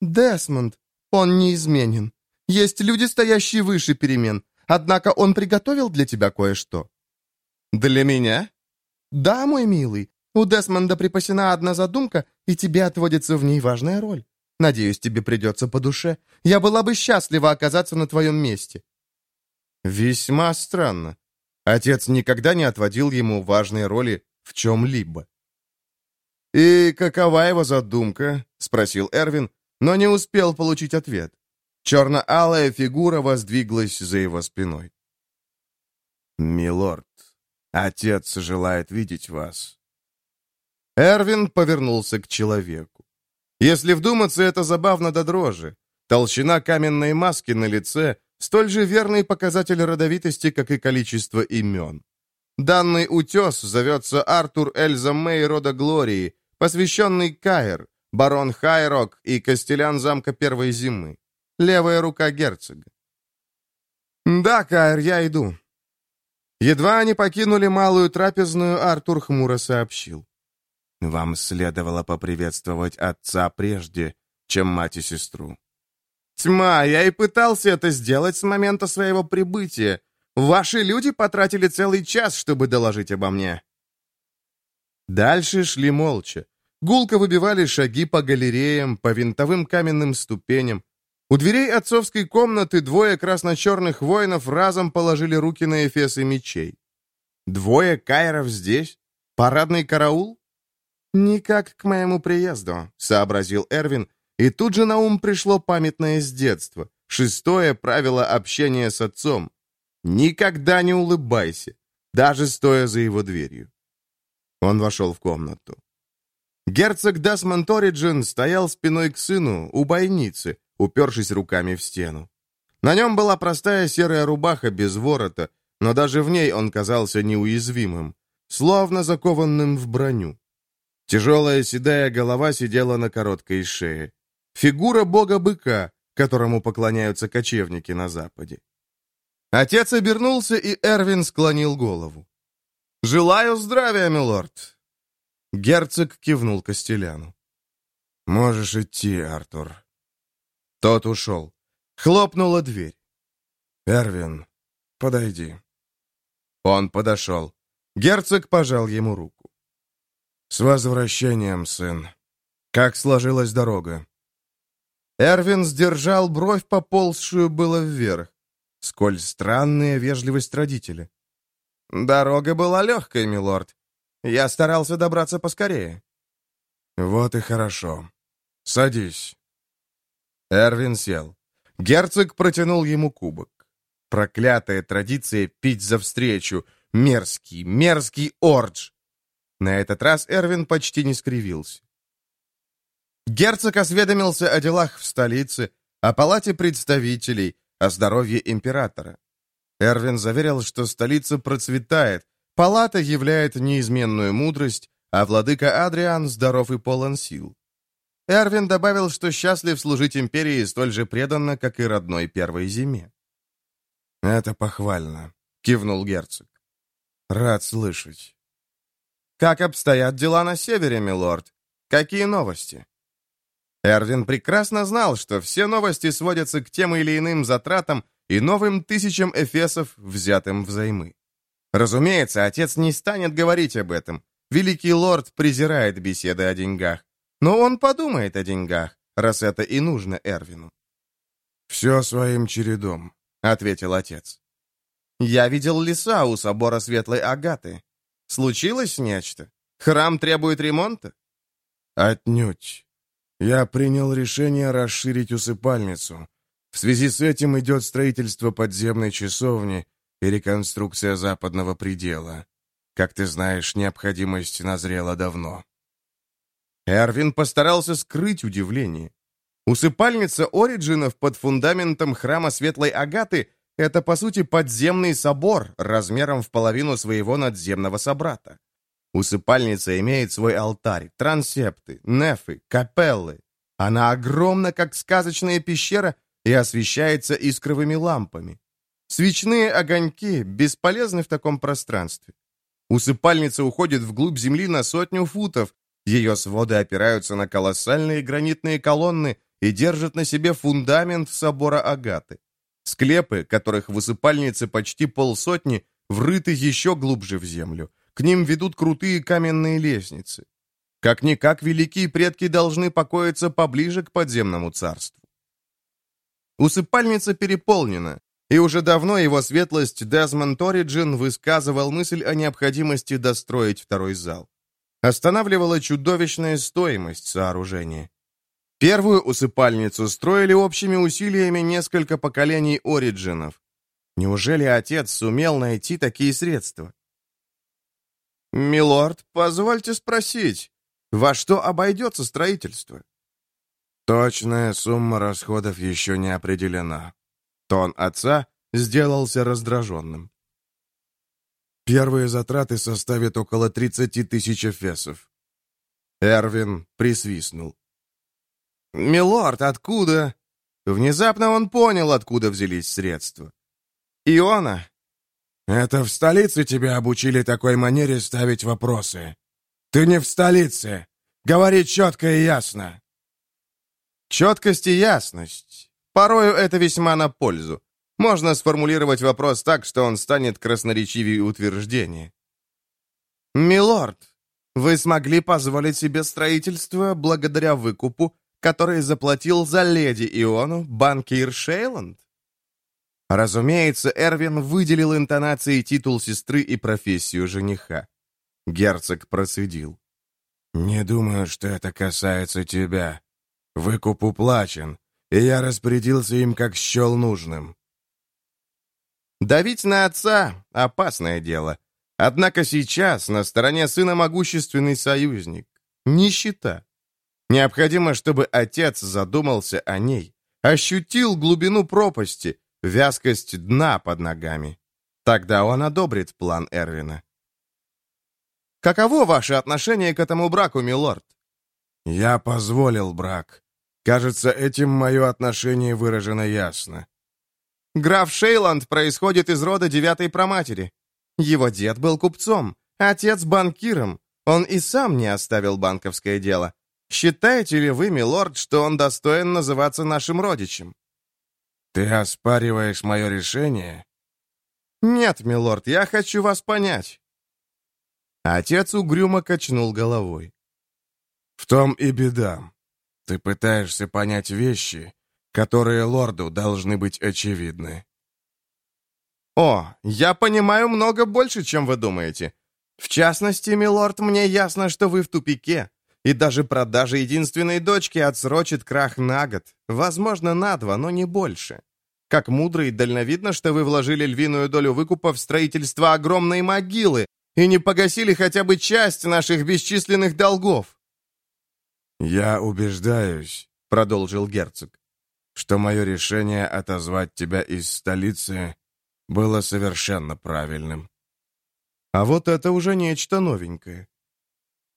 «Десмонд, он неизменен. Есть люди, стоящие выше перемен. Однако он приготовил для тебя кое-что». «Для меня?» «Да, мой милый. У Десмонда припасена одна задумка, и тебе отводится в ней важная роль. Надеюсь, тебе придется по душе. Я была бы счастлива оказаться на твоем месте». «Весьма странно. Отец никогда не отводил ему важные роли в чем-либо. «И какова его задумка?» — спросил Эрвин, но не успел получить ответ. Черно-алая фигура воздвиглась за его спиной. «Милорд, отец желает видеть вас». Эрвин повернулся к человеку. Если вдуматься, это забавно до дрожи. Толщина каменной маски на лице — столь же верный показатель родовитости, как и количество имен. Данный утес зовется Артур Эльза Мэй рода Глории, посвященный Каэр, барон Хайрок и костелян замка Первой Зимы. Левая рука герцога. «Да, Каэр, я иду». Едва они покинули малую трапезную, Артур хмуро сообщил. «Вам следовало поприветствовать отца прежде, чем мать и сестру». «Тьма, я и пытался это сделать с момента своего прибытия, Ваши люди потратили целый час, чтобы доложить обо мне». Дальше шли молча. Гулко выбивали шаги по галереям, по винтовым каменным ступеням. У дверей отцовской комнаты двое красно-черных воинов разом положили руки на эфесы мечей. Двое кайров здесь? Парадный караул? «Никак к моему приезду», — сообразил Эрвин, и тут же на ум пришло памятное с детства. Шестое правило общения с отцом. Никогда не улыбайся, даже стоя за его дверью. Он вошел в комнату. Герцог Дасмонд Ориджин стоял спиной к сыну у бойницы, упершись руками в стену. На нем была простая серая рубаха без ворота, но даже в ней он казался неуязвимым, словно закованным в броню. Тяжелая седая голова сидела на короткой шее. Фигура бога-быка, которому поклоняются кочевники на западе. Отец обернулся, и Эрвин склонил голову. «Желаю здравия, милорд!» Герцог кивнул Костеляну. «Можешь идти, Артур». Тот ушел. Хлопнула дверь. «Эрвин, подойди». Он подошел. Герцог пожал ему руку. «С возвращением, сын. Как сложилась дорога?» Эрвин сдержал бровь, поползшую было вверх. Сколь странная вежливость родителя. «Дорога была легкой, милорд. Я старался добраться поскорее». «Вот и хорошо. Садись». Эрвин сел. Герцог протянул ему кубок. Проклятая традиция пить за встречу. Мерзкий, мерзкий ордж. На этот раз Эрвин почти не скривился. Герцог осведомился о делах в столице, о палате представителей, о здоровье императора. Эрвин заверил, что столица процветает, палата являет неизменную мудрость, а владыка Адриан здоров и полон сил. Эрвин добавил, что счастлив служить империи столь же преданно, как и родной первой зиме. «Это похвально», — кивнул герцог. «Рад слышать». «Как обстоят дела на севере, милорд? Какие новости?» Эрвин прекрасно знал, что все новости сводятся к тем или иным затратам и новым тысячам эфесов, взятым взаймы. Разумеется, отец не станет говорить об этом. Великий лорд презирает беседы о деньгах. Но он подумает о деньгах, раз это и нужно Эрвину. «Все своим чередом», — ответил отец. «Я видел леса у собора Светлой Агаты. Случилось нечто? Храм требует ремонта?» «Отнюдь. Я принял решение расширить усыпальницу. В связи с этим идет строительство подземной часовни и реконструкция западного предела. Как ты знаешь, необходимость назрела давно». Эрвин постарался скрыть удивление. Усыпальница Ориджинов под фундаментом храма Светлой Агаты — это, по сути, подземный собор размером в половину своего надземного собрата. Усыпальница имеет свой алтарь, трансепты, нефы, капеллы. Она огромна, как сказочная пещера, и освещается искровыми лампами. Свечные огоньки бесполезны в таком пространстве. Усыпальница уходит вглубь земли на сотню футов, ее своды опираются на колоссальные гранитные колонны и держат на себе фундамент собора Агаты. Склепы, которых в усыпальнице почти полсотни, врыты еще глубже в землю. К ним ведут крутые каменные лестницы. Как-никак великие предки должны покоиться поближе к подземному царству. Усыпальница переполнена, и уже давно его светлость Дезмонд Ориджин высказывал мысль о необходимости достроить второй зал. Останавливала чудовищная стоимость сооружения. Первую усыпальницу строили общими усилиями несколько поколений Ориджинов. Неужели отец сумел найти такие средства? «Милорд, позвольте спросить, во что обойдется строительство?» «Точная сумма расходов еще не определена». Тон отца сделался раздраженным. «Первые затраты составят около 30 тысяч эфесов». Эрвин присвистнул. «Милорд, откуда?» Внезапно он понял, откуда взялись средства. «Иона, «Это в столице тебя обучили такой манере ставить вопросы. Ты не в столице. Говори четко и ясно». Четкость и ясность. Порою это весьма на пользу. Можно сформулировать вопрос так, что он станет красноречивее утверждения. «Милорд, вы смогли позволить себе строительство благодаря выкупу, который заплатил за леди Иону банкир Шейланд?» Разумеется, Эрвин выделил интонацией титул сестры и профессию жениха. Герцог процедил. «Не думаю, что это касается тебя. Выкуп уплачен, и я распорядился им, как счел нужным». Давить на отца — опасное дело. Однако сейчас на стороне сына могущественный союзник — нищета. Необходимо, чтобы отец задумался о ней, ощутил глубину пропасти — вязкость дна под ногами. Тогда он одобрит план Эрвина. «Каково ваше отношение к этому браку, милорд?» «Я позволил брак. Кажется, этим мое отношение выражено ясно». «Граф Шейланд происходит из рода девятой проматери. Его дед был купцом, отец банкиром. Он и сам не оставил банковское дело. Считаете ли вы, милорд, что он достоин называться нашим родичем?» «Ты оспариваешь мое решение?» «Нет, милорд, я хочу вас понять». Отец угрюмо качнул головой. «В том и беда. Ты пытаешься понять вещи, которые лорду должны быть очевидны». «О, я понимаю много больше, чем вы думаете. В частности, милорд, мне ясно, что вы в тупике, и даже продажа единственной дочки отсрочит крах на год, возможно, на два, но не больше. Как мудро и дальновидно, что вы вложили львиную долю выкупа в строительство огромной могилы и не погасили хотя бы часть наших бесчисленных долгов. «Я убеждаюсь», — продолжил герцог, «что мое решение отозвать тебя из столицы было совершенно правильным». А вот это уже нечто новенькое.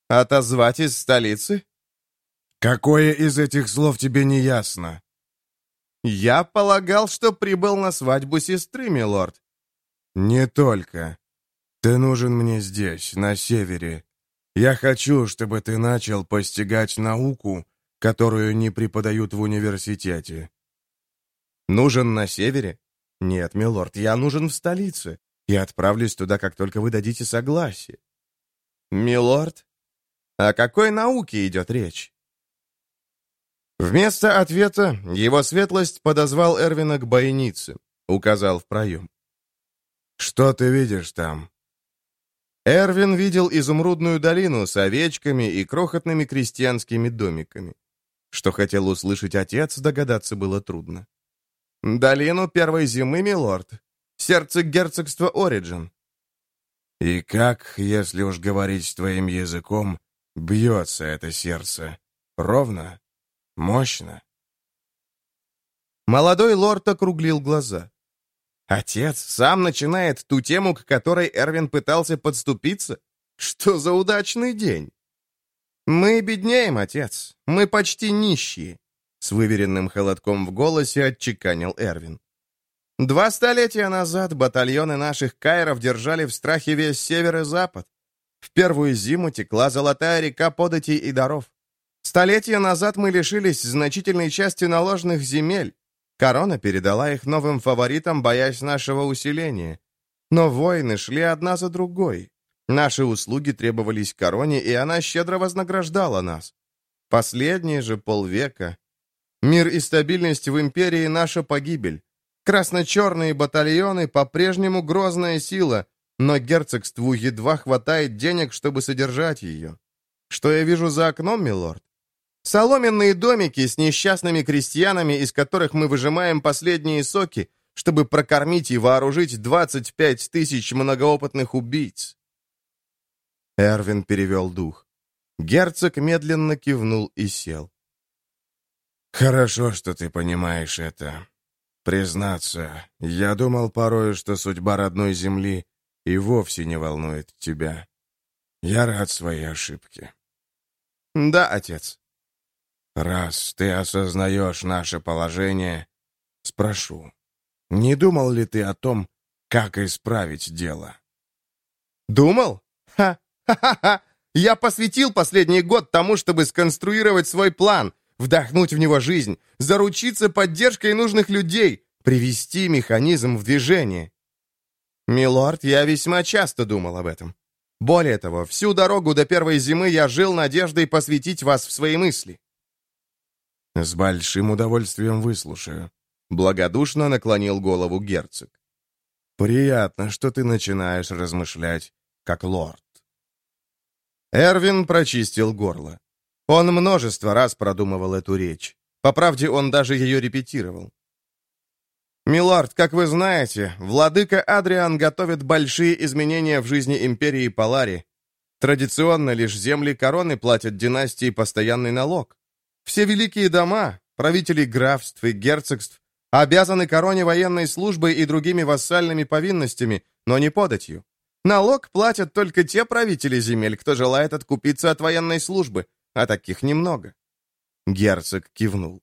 Отозвать из столицы? Какое из этих слов тебе не ясно? Я полагал, что прибыл на свадьбу сестры, милорд. Не только. Ты нужен мне здесь, на севере. Я хочу, чтобы ты начал постигать науку, которую не преподают в университете. Нужен на севере? Нет, милорд, я нужен в столице. И отправлюсь туда, как только вы дадите согласие. Милорд? О какой науке идет речь? Вместо ответа его светлость подозвал Эрвина к бойнице, указал в проем. «Что ты видишь там?» Эрвин видел изумрудную долину с овечками и крохотными крестьянскими домиками. Что хотел услышать отец, догадаться было трудно. «Долину первой зимы, милорд. Сердце герцогства Ориджин». «И как, если уж говорить твоим языком, бьется это сердце? Ровно? Мощно?» Молодой лорд округлил глаза. Отец сам начинает ту тему, к которой Эрвин пытался подступиться? Что за удачный день? Мы беднеем, отец. Мы почти нищие. С выверенным холодком в голосе отчеканил Эрвин. Два столетия назад батальоны наших кайров держали в страхе весь север и запад. В первую зиму текла золотая река податей и даров. Столетия назад мы лишились значительной части наложенных земель, Корона передала их новым фаворитам, боясь нашего усиления. Но войны шли одна за другой. Наши услуги требовались короне, и она щедро вознаграждала нас. Последние же полвека. Мир и стабильность в империи — наша погибель. Красно-черные батальоны по-прежнему грозная сила, но герцогству едва хватает денег, чтобы содержать ее. Что я вижу за окном, милорд? Соломенные домики с несчастными крестьянами, из которых мы выжимаем последние соки, чтобы прокормить и вооружить 25 тысяч многоопытных убийц. Эрвин перевел дух. Герцог медленно кивнул и сел. «Хорошо, что ты понимаешь это. Признаться, я думал порой, что судьба родной земли и вовсе не волнует тебя. Я рад своей ошибке». «Да, отец», «Раз ты осознаешь наше положение, спрошу, не думал ли ты о том, как исправить дело?» «Думал? Ха! Ха-ха-ха! Я посвятил последний год тому, чтобы сконструировать свой план, вдохнуть в него жизнь, заручиться поддержкой нужных людей, привести механизм в движение. Милорд, я весьма часто думал об этом. Более того, всю дорогу до первой зимы я жил надеждой посвятить вас в свои мысли. «С большим удовольствием выслушаю», — благодушно наклонил голову герцог. «Приятно, что ты начинаешь размышлять, как лорд». Эрвин прочистил горло. Он множество раз продумывал эту речь. По правде, он даже ее репетировал. «Милорд, как вы знаете, владыка Адриан готовит большие изменения в жизни империи Палари. Традиционно лишь земли короны платят династии постоянный налог. Все великие дома, правители графств и герцогств, обязаны короне военной службой и другими вассальными повинностями, но не податью. Налог платят только те правители земель, кто желает откупиться от военной службы, а таких немного. Герцог кивнул.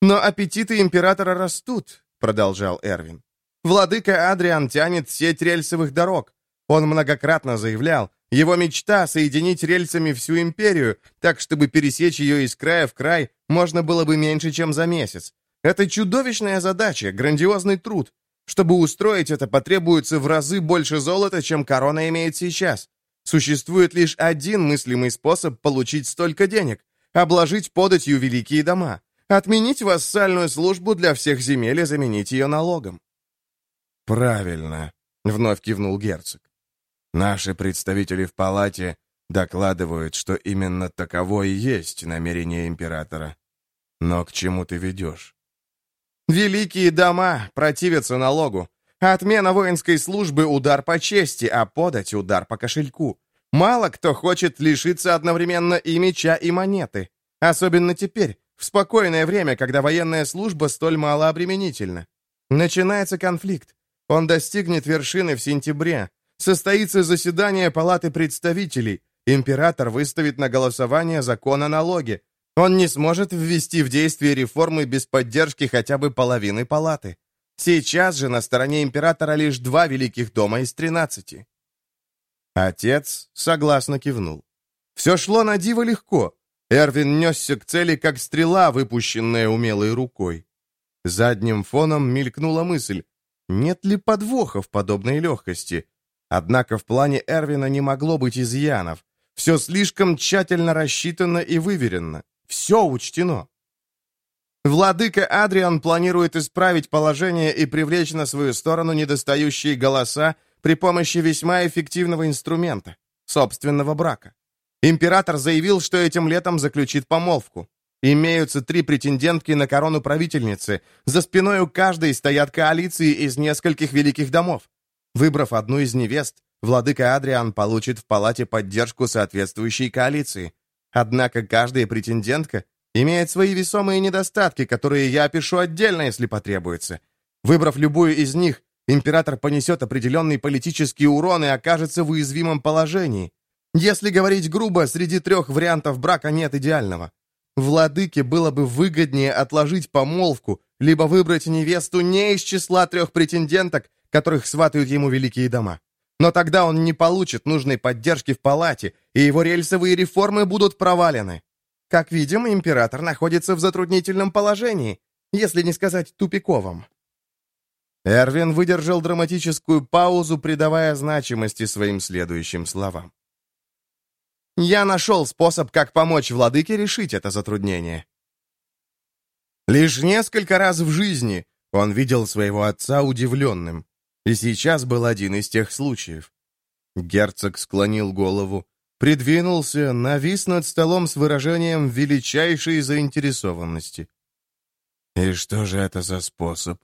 «Но аппетиты императора растут», — продолжал Эрвин. «Владыка Адриан тянет сеть рельсовых дорог. Он многократно заявлял, его мечта — соединить рельсами всю империю, так, чтобы пересечь ее из края в край можно было бы меньше, чем за месяц. Это чудовищная задача, грандиозный труд. Чтобы устроить это, потребуется в разы больше золота, чем корона имеет сейчас. Существует лишь один мыслимый способ получить столько денег — обложить податью великие дома, отменить вассальную службу для всех земель и заменить ее налогом. «Правильно», — вновь кивнул герцог. Наши представители в палате докладывают, что именно таково и есть намерение императора. Но к чему ты ведешь? Великие дома противятся налогу. Отмена воинской службы — удар по чести, а подать — удар по кошельку. Мало кто хочет лишиться одновременно и меча, и монеты. Особенно теперь, в спокойное время, когда военная служба столь малообременительна. Начинается конфликт. Он достигнет вершины в сентябре. Состоится заседание Палаты представителей. Император выставит на голосование закон о налоге. Он не сможет ввести в действие реформы без поддержки хотя бы половины палаты. Сейчас же на стороне императора лишь два великих дома из тринадцати. Отец согласно кивнул. Все шло на диво легко. Эрвин несся к цели, как стрела, выпущенная умелой рукой. Задним фоном мелькнула мысль, нет ли подвоха в подобной легкости. Однако в плане Эрвина не могло быть изъянов. Все слишком тщательно рассчитано и выверено. Все учтено. Владыка Адриан планирует исправить положение и привлечь на свою сторону недостающие голоса при помощи весьма эффективного инструмента — собственного брака. Император заявил, что этим летом заключит помолвку. Имеются три претендентки на корону правительницы. За спиной у каждой стоят коалиции из нескольких великих домов. Выбрав одну из невест, владыка Адриан получит в палате поддержку соответствующей коалиции. Однако каждая претендентка имеет свои весомые недостатки, которые я опишу отдельно, если потребуется. Выбрав любую из них, император понесет определенный политический урон и окажется в уязвимом положении. Если говорить грубо, среди трех вариантов брака нет идеального. Владыке было бы выгоднее отложить помолвку, либо выбрать невесту не из числа трех претенденток, которых сватают ему великие дома. Но тогда он не получит нужной поддержки в палате, и его рельсовые реформы будут провалены. Как видим, император находится в затруднительном положении, если не сказать тупиковом. Эрвин выдержал драматическую паузу, придавая значимости своим следующим словам. «Я нашел способ, как помочь владыке решить это затруднение». Лишь несколько раз в жизни он видел своего отца удивленным, и сейчас был один из тех случаев. Герцог склонил голову, придвинулся, навис над столом с выражением величайшей заинтересованности. «И что же это за способ?»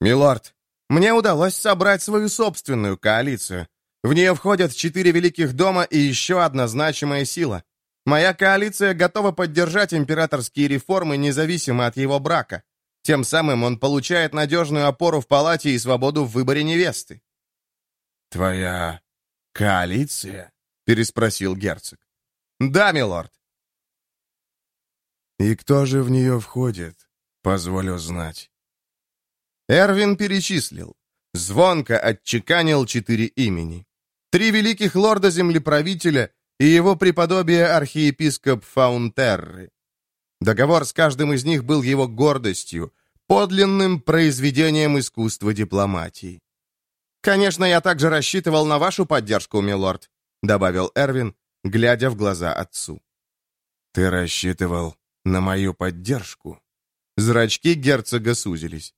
«Милорд, мне удалось собрать свою собственную коалицию. В нее входят четыре великих дома и еще одна значимая сила. Моя коалиция готова поддержать императорские реформы независимо от его брака. Тем самым он получает надежную опору в палате и свободу в выборе невесты». «Твоя коалиция?» переспросил герцог. «Да, милорд». «И кто же в нее входит? Позволю знать». Эрвин перечислил. Звонко отчеканил четыре имени. Три великих лорда-землеправителя и его преподобие архиепископ Фаунтерры. Договор с каждым из них был его гордостью, подлинным произведением искусства дипломатии. «Конечно, я также рассчитывал на вашу поддержку, милорд», — добавил Эрвин, глядя в глаза отцу. «Ты рассчитывал на мою поддержку?» Зрачки герцога сузились.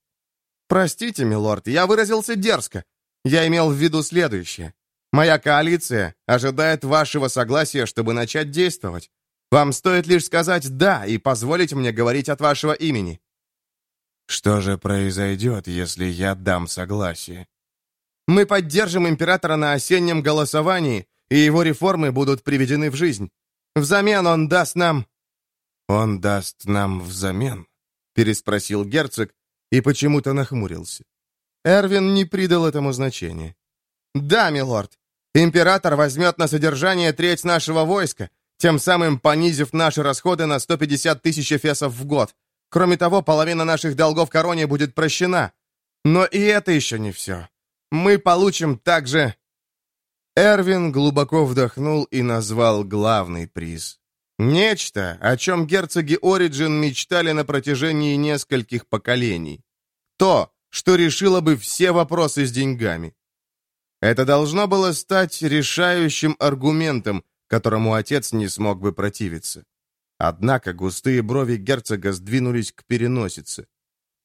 «Простите, милорд, я выразился дерзко. Я имел в виду следующее. Моя коалиция ожидает вашего согласия, чтобы начать действовать. Вам стоит лишь сказать «да» и позволить мне говорить от вашего имени». Что же произойдет, если я дам согласие? Мы поддержим императора на осеннем голосовании и его реформы будут приведены в жизнь. Взамен он даст нам...» «Он даст нам взамен?» — переспросил герцог и почему-то нахмурился. Эрвин не придал этому значения. «Да, милорд, император возьмет на содержание треть нашего войска, тем самым понизив наши расходы на 150 тысяч эфесов в год. Кроме того, половина наших долгов короне будет прощена. Но и это еще не все. Мы получим также Эрвин глубоко вдохнул и назвал главный приз. Нечто, о чем герцоги Ориджин мечтали на протяжении нескольких поколений. То, что решило бы все вопросы с деньгами. Это должно было стать решающим аргументом, которому отец не смог бы противиться. Однако густые брови герцога сдвинулись к переносице.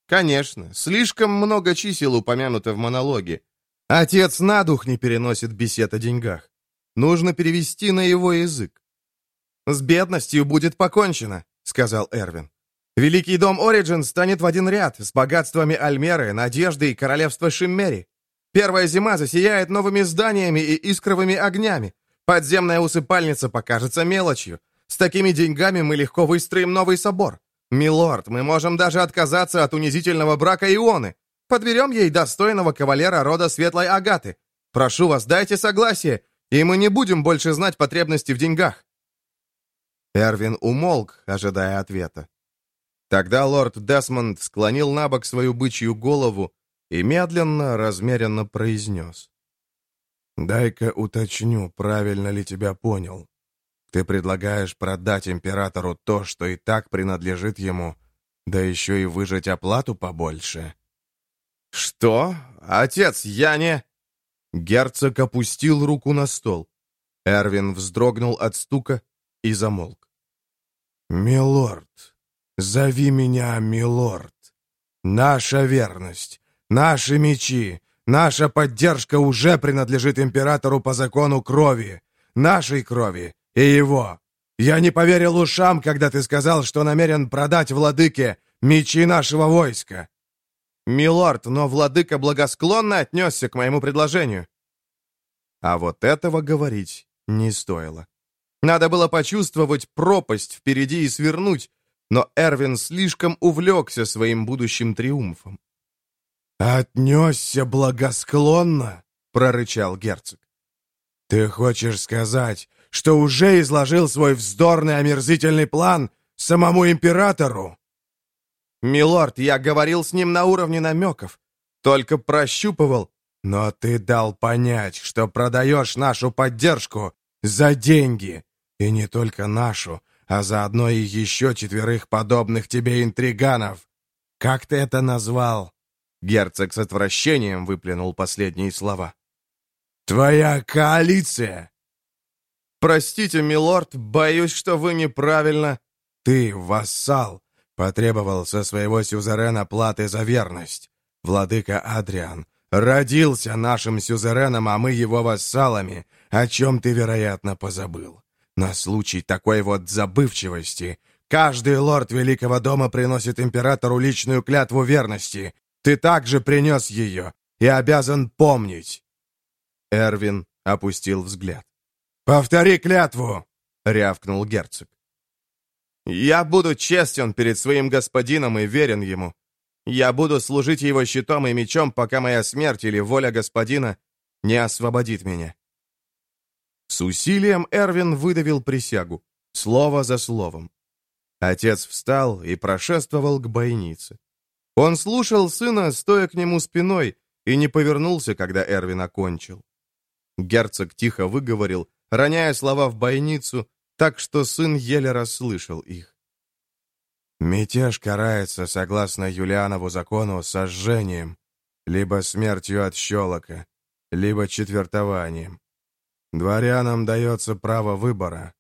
Конечно, слишком много чисел упомянуто в монологе, Отец на дух не переносит бесед о деньгах. Нужно перевести на его язык. «С бедностью будет покончено», — сказал Эрвин. «Великий дом Ориджин станет в один ряд с богатствами Альмеры, Надежды и королевства Шиммери. Первая зима засияет новыми зданиями и искровыми огнями. Подземная усыпальница покажется мелочью. С такими деньгами мы легко выстроим новый собор. Милорд, мы можем даже отказаться от унизительного брака Ионы. Подберем ей достойного кавалера рода Светлой Агаты. Прошу вас, дайте согласие, и мы не будем больше знать потребности в деньгах». Эрвин умолк, ожидая ответа. Тогда лорд Десмонд склонил на бок свою бычью голову и медленно, размеренно произнес. «Дай-ка уточню, правильно ли тебя понял. Ты предлагаешь продать императору то, что и так принадлежит ему, да еще и выжать оплату побольше». «Что? Отец, я не...» Герцог опустил руку на стол. Эрвин вздрогнул от стука и замолк. «Милорд, зови меня Милорд. Наша верность, наши мечи, наша поддержка уже принадлежит императору по закону крови, нашей крови и его. Я не поверил ушам, когда ты сказал, что намерен продать владыке мечи нашего войска». «Милорд, но владыка благосклонно отнесся к моему предложению». А вот этого говорить не стоило. Надо было почувствовать пропасть впереди и свернуть, но Эрвин слишком увлекся своим будущим триумфом. «Отнесся благосклонно?» — прорычал герцог. «Ты хочешь сказать, что уже изложил свой вздорный омерзительный план самому императору?» «Милорд, я говорил с ним на уровне намеков, только прощупывал». «Но ты дал понять, что продаешь нашу поддержку за деньги, и не только нашу, а заодно и еще четверых подобных тебе интриганов. Как ты это назвал?» Герцог с отвращением выплюнул последние слова. «Твоя коалиция!» «Простите, милорд, боюсь, что вы неправильно...» «Ты, вассал, потребовал со своего сюзерена платы за верность. Владыка Адриан родился нашим сюзереном, а мы его вассалами, о чем ты, вероятно, позабыл. На случай такой вот забывчивости каждый лорд Великого дома приносит императору личную клятву верности. Ты также принес ее и обязан помнить. Эрвин опустил взгляд. «Повтори клятву!» — рявкнул герцог. «Я буду честен перед своим господином и верен ему. Я буду служить его щитом и мечом, пока моя смерть или воля господина не освободит меня». С усилием Эрвин выдавил присягу, слово за словом. Отец встал и прошествовал к бойнице. Он слушал сына, стоя к нему спиной, и не повернулся, когда Эрвин окончил. Герцог тихо выговорил, роняя слова в бойницу, так что сын еле расслышал их. «Мятеж карается, согласно Юлианову закону, сожжением, либо смертью от щелока, либо четвертованием. Дворянам дается право выбора.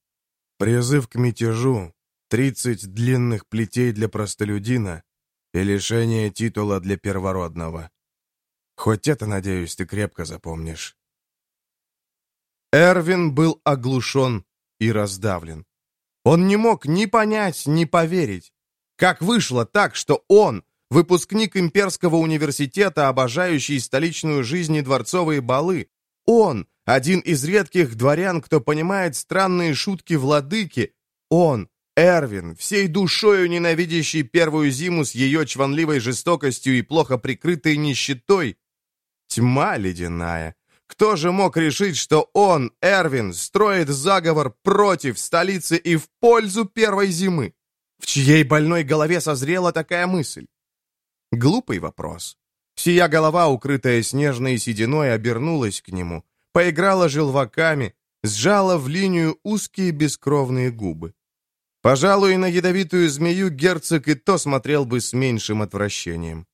Призыв к мятежу, 30 длинных плетей для простолюдина и лишение титула для первородного. Хоть это, надеюсь, ты крепко запомнишь. Эрвин был оглушен и раздавлен. Он не мог ни понять, ни поверить. Как вышло так, что он, выпускник имперского университета, обожающий столичную жизнь и дворцовые балы, он, один из редких дворян, кто понимает странные шутки владыки. Он, Эрвин, всей душою ненавидящий первую зиму с ее чванливой жестокостью и плохо прикрытой нищетой. Тьма ледяная. Кто же мог решить, что он, Эрвин, строит заговор против столицы и в пользу первой зимы? В чьей больной голове созрела такая мысль? Глупый вопрос. Сия голова, укрытая снежной сединой, обернулась к нему поиграла желваками, сжала в линию узкие бескровные губы. Пожалуй, на ядовитую змею герцог и то смотрел бы с меньшим отвращением.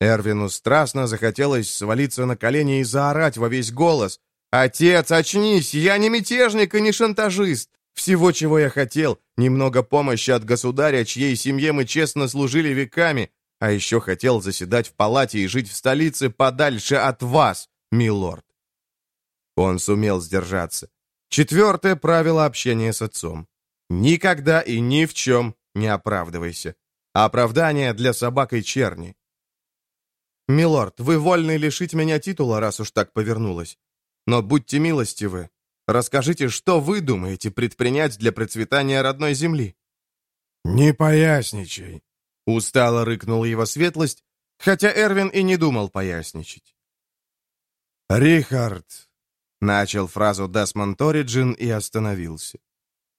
Эрвину страстно захотелось свалиться на колени и заорать во весь голос. «Отец, очнись! Я не мятежник и не шантажист! Всего, чего я хотел, немного помощи от государя, чьей семье мы честно служили веками, а еще хотел заседать в палате и жить в столице подальше от вас, милорд. Он сумел сдержаться. Четвертое правило общения с отцом. Никогда и ни в чем не оправдывайся. Оправдание для собак и черни. «Милорд, вы вольны лишить меня титула, раз уж так повернулось. Но будьте милостивы, расскажите, что вы думаете предпринять для процветания родной земли?» «Не поясничай», — устало рыкнула его светлость, хотя Эрвин и не думал поясничать. «Рихард, Начал фразу Десмонд Ориджин и остановился.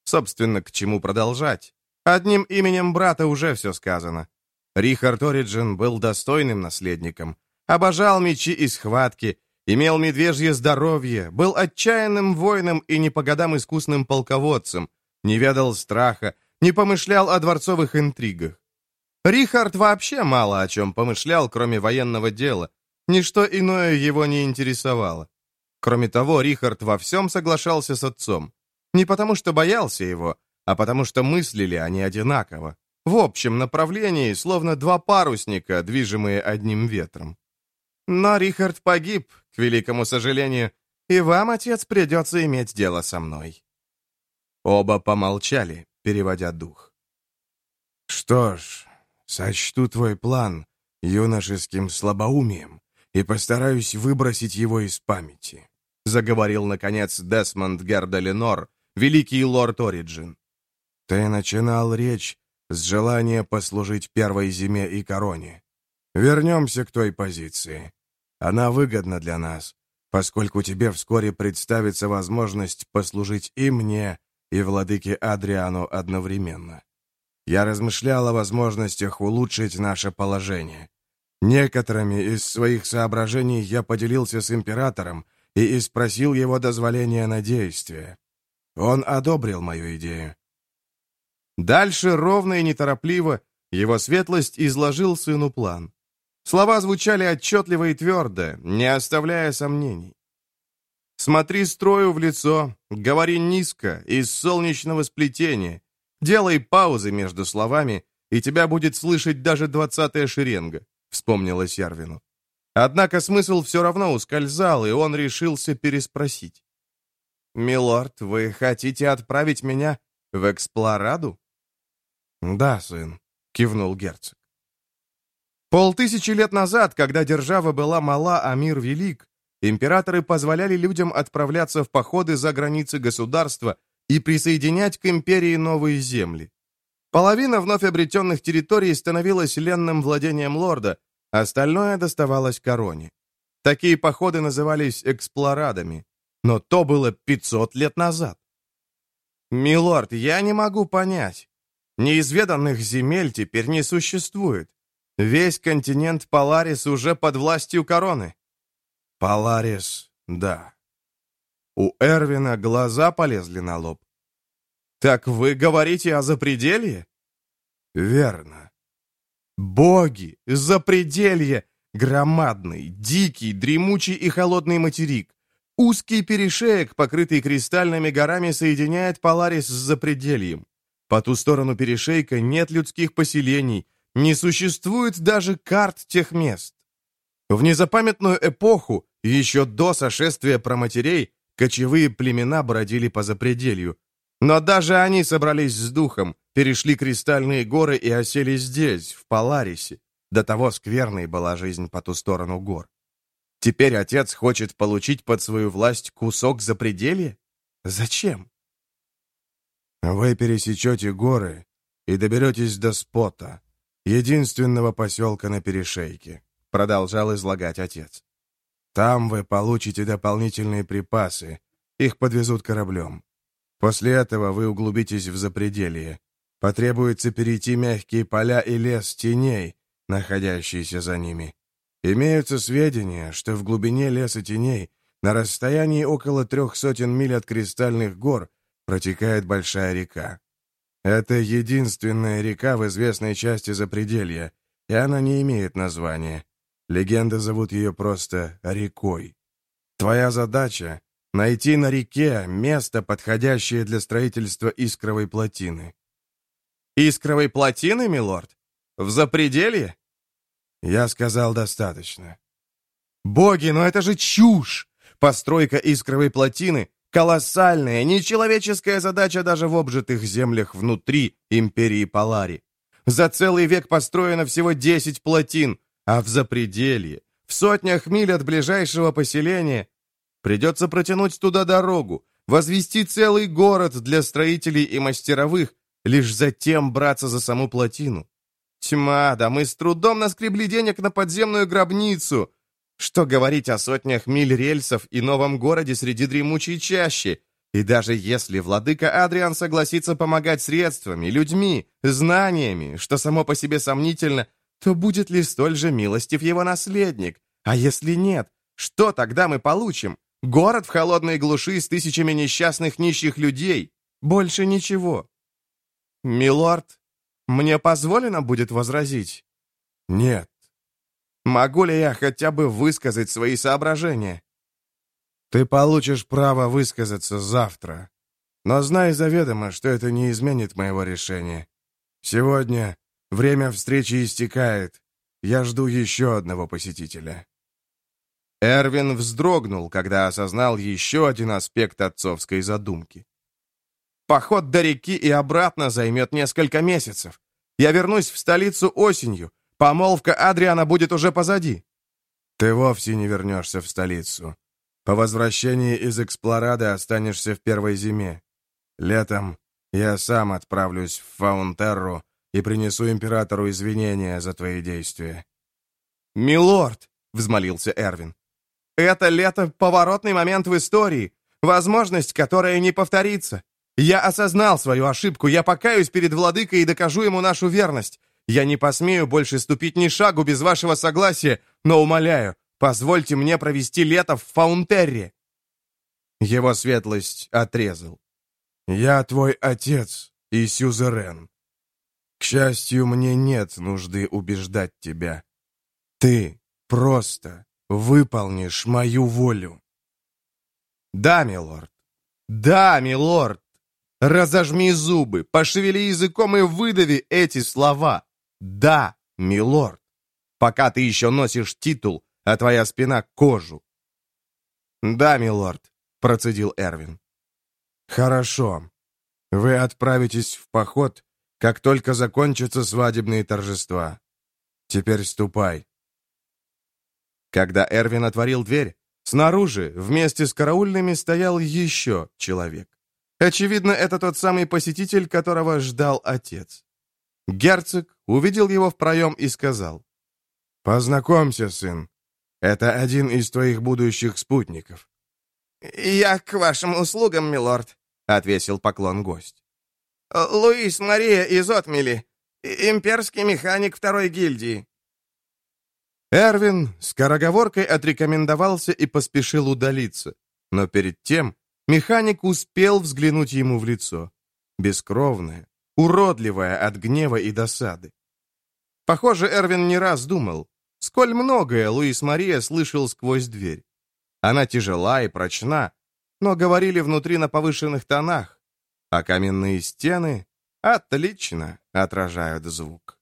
Собственно, к чему продолжать? Одним именем брата уже все сказано. Рихард Ориджин был достойным наследником. Обожал мечи и схватки, имел медвежье здоровье, был отчаянным воином и не по годам искусным полководцем, не ведал страха, не помышлял о дворцовых интригах. Рихард вообще мало о чем помышлял, кроме военного дела. Ничто иное его не интересовало. Кроме того, Рихард во всем соглашался с отцом. Не потому что боялся его, а потому что мыслили они одинаково. В общем направлении, словно два парусника, движимые одним ветром. Но Рихард погиб, к великому сожалению, и вам, отец, придется иметь дело со мной». Оба помолчали, переводя дух. «Что ж, сочту твой план юношеским слабоумием и постараюсь выбросить его из памяти», заговорил, наконец, Десмонд Герда Ленор, великий лорд Ориджин. «Ты начинал речь с желания послужить первой зиме и короне. Вернемся к той позиции. Она выгодна для нас, поскольку тебе вскоре представится возможность послужить и мне, и владыке Адриану одновременно. Я размышлял о возможностях улучшить наше положение. Некоторыми из своих соображений я поделился с императором и спросил его дозволения на действие. Он одобрил мою идею. Дальше, ровно и неторопливо, его светлость изложил сыну план. Слова звучали отчетливо и твердо, не оставляя сомнений. Смотри строю в лицо, говори низко, из солнечного сплетения, делай паузы между словами, и тебя будет слышать даже двадцатая шеренга, вспомнилась Ярвину. Однако смысл все равно ускользал, и он решился переспросить. «Милорд, вы хотите отправить меня в Эксплораду?» «Да, сын», — кивнул герцог. Полтысячи лет назад, когда держава была мала, а мир велик, императоры позволяли людям отправляться в походы за границы государства и присоединять к империи новые земли. Половина вновь обретенных территорий становилась ленным владением лорда, остальное доставалось короне. Такие походы назывались эксплорадами, но то было 500 лет назад. «Милорд, я не могу понять. Неизведанных земель теперь не существует. Весь континент Поларис уже под властью короны. Поларис, да. У Эрвина глаза полезли на лоб. Так вы говорите о запределье? Верно. Боги, запределье, громадный, дикий, дремучий и холодный материк. Узкий перешеек, покрытый кристальными горами, соединяет Поларис с запредельем. По ту сторону перешейка нет людских поселений, не существует даже карт тех мест. В незапамятную эпоху, еще до сошествия проматерей, кочевые племена бродили по запределью. Но даже они собрались с духом, перешли кристальные горы и осели здесь, в Поларисе. До того скверной была жизнь по ту сторону гор. Теперь отец хочет получить под свою власть кусок запределья? Зачем? Вы пересечете горы и доберетесь до спота, единственного поселка на перешейке», — продолжал излагать отец. «Там вы получите дополнительные припасы, их подвезут кораблем. После этого вы углубитесь в запределье. Потребуется перейти мягкие поля и лес теней, находящиеся за ними. Имеются сведения, что в глубине леса теней, на расстоянии около трех сотен миль от кристальных гор, протекает большая река. Это единственная река в известной части Запределья, и она не имеет названия. Легенды зовут ее просто рекой. Твоя задача — найти на реке место, подходящее для строительства искровой плотины. «Искровой плотины, милорд? В Запределье?» Я сказал достаточно. «Боги, но это же чушь! Постройка искровой плотины Колоссальная, нечеловеческая задача даже в обжитых землях внутри империи Полари. За целый век построено всего 10 плотин, а в запределье, в сотнях миль от ближайшего поселения, придется протянуть туда дорогу, возвести целый город для строителей и мастеровых, лишь затем браться за саму плотину. Тьма, да мы с трудом наскребли денег на подземную гробницу, что говорить о сотнях миль рельсов и новом городе среди дремучей чащи? И даже если владыка Адриан согласится помогать средствами, людьми, знаниями, что само по себе сомнительно, то будет ли столь же милостив его наследник? А если нет, Что тогда мы получим? Город в холодной глуши с тысячами несчастных нищих людей. Больше ничего. Милорд, мне позволено будет возразить? Нет. Могу ли я хотя бы высказать свои соображения? Ты получишь право высказаться завтра. Но знай заведомо, что это не изменит моего решения. Сегодня время встречи истекает. Я жду еще одного посетителя. Эрвин вздрогнул, когда осознал еще один аспект отцовской задумки. Поход до реки и обратно займет несколько месяцев. Я вернусь в столицу осенью. Помолвка Адриана будет уже позади. Ты вовсе не вернешься в столицу. По возвращении из Эксплорады останешься в первой зиме. Летом я сам отправлюсь в Фаунтерру и принесу императору извинения за твои действия. «Милорд!» — взмолился Эрвин. «Это лето — поворотный момент в истории, возможность, которая не повторится. Я осознал свою ошибку, я покаюсь перед владыкой и докажу ему нашу верность. Я не посмею больше ступить ни шагу без вашего согласия, но умоляю, позвольте мне провести лето в Фаунтерре». Его светлость отрезал. «Я твой отец и сюзерен. К счастью, мне нет нужды убеждать тебя. Ты просто выполнишь мою волю». «Да, милорд. Да, милорд. Разожми зубы, пошевели языком и выдави эти слова. Да, милорд. Пока ты еще носишь титул, а твоя спина — кожу». «Да, милорд», — процедил Эрвин. «Хорошо. Вы отправитесь в поход, как только закончатся свадебные торжества. Теперь ступай». Когда Эрвин отворил дверь, снаружи вместе с караульными стоял еще человек. Очевидно, это тот самый посетитель, которого ждал отец. Герцог увидел его в проем и сказал. «Познакомься, сын. Это один из твоих будущих спутников». «Я к вашим услугам, милорд», — отвесил поклон гость. «Луис Мария из Отмели, имперский механик второй гильдии». Эрвин скороговоркой отрекомендовался и поспешил удалиться, но перед тем механик успел взглянуть ему в лицо. Бескровное, уродливое от гнева и досады. Похоже, Эрвин не раз думал, сколь многое Луис Мария слышал сквозь дверь. Она тяжела и прочна, но говорили внутри на повышенных тонах, а каменные стены отлично отражают звук.